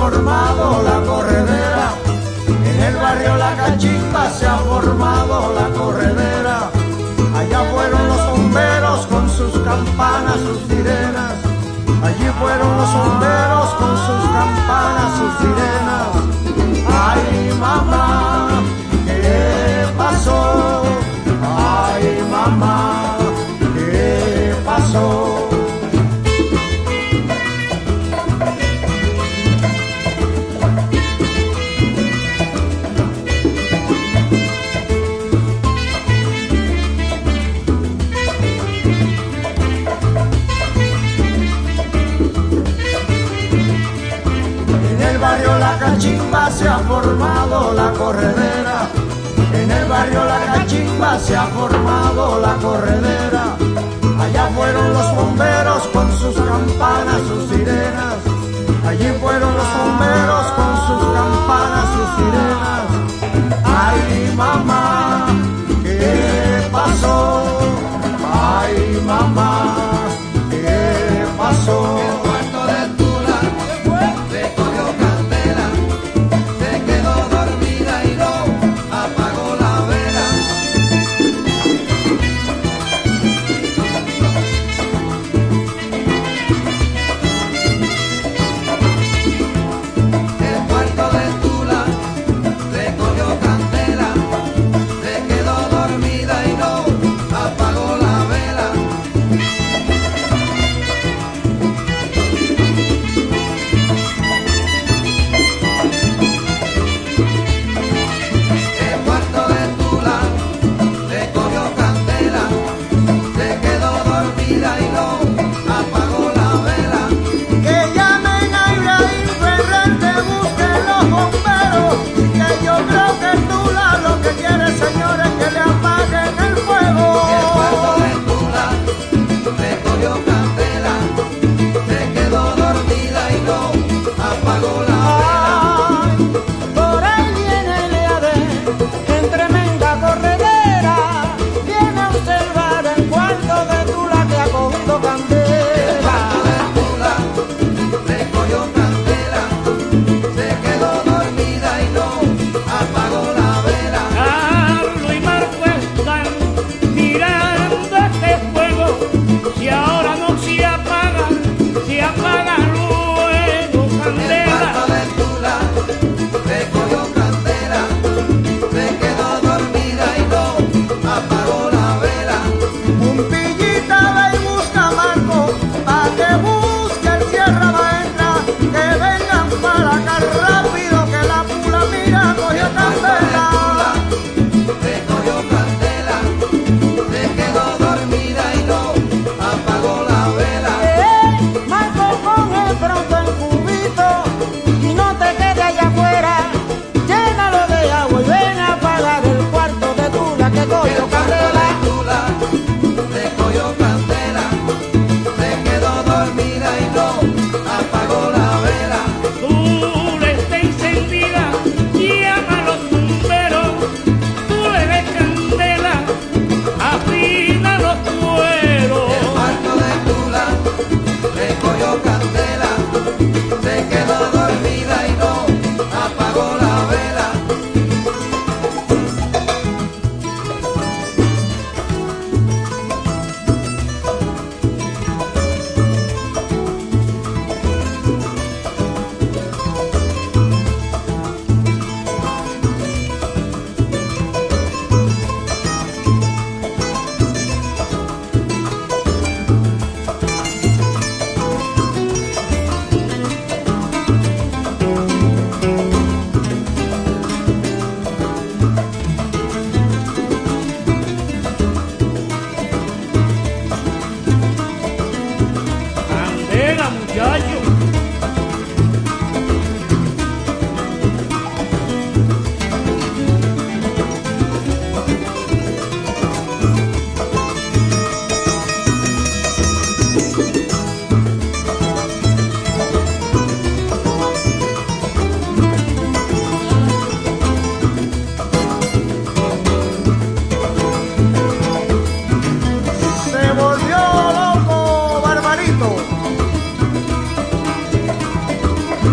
formado la corredera. En el barrio La Cachimba se ha formado la corredera. Allá fueron los bomberos con sus campanas, sus sirenas. Allí fueron los bomberos con sus campanas, sus sirenas. Ay, mamá, se ha formado la corredera. En el barrio La Cachimba se ha formado la corredera. Allá fueron los bomberos con sus campanas, sus sirenas. Allí fueron los bomberos con sus campanas, sus sirenas. Ay, mamá,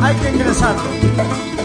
hay que ingresarlo.